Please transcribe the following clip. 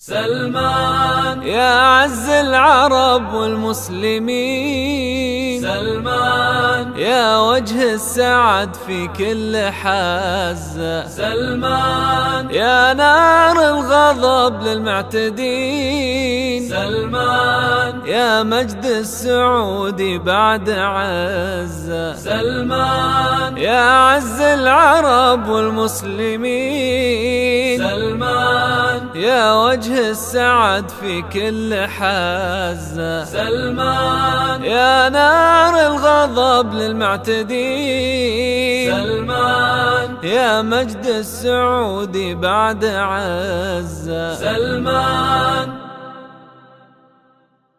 سلمان. يا عز العرب والمسلمين. سلمان. يا وجه السعد في كل حزة سلمان. يا نار الغضب للمعتدين. سلمان. يا مجد السعودي بعد عزة. سلمان. يا عز العرب والمسلمين. يا وجه السعد في كل حزة. سلمان. يا نار الغضب للمعتدين. سلمان. يا مجد السعودي بعد عزة. سلمان.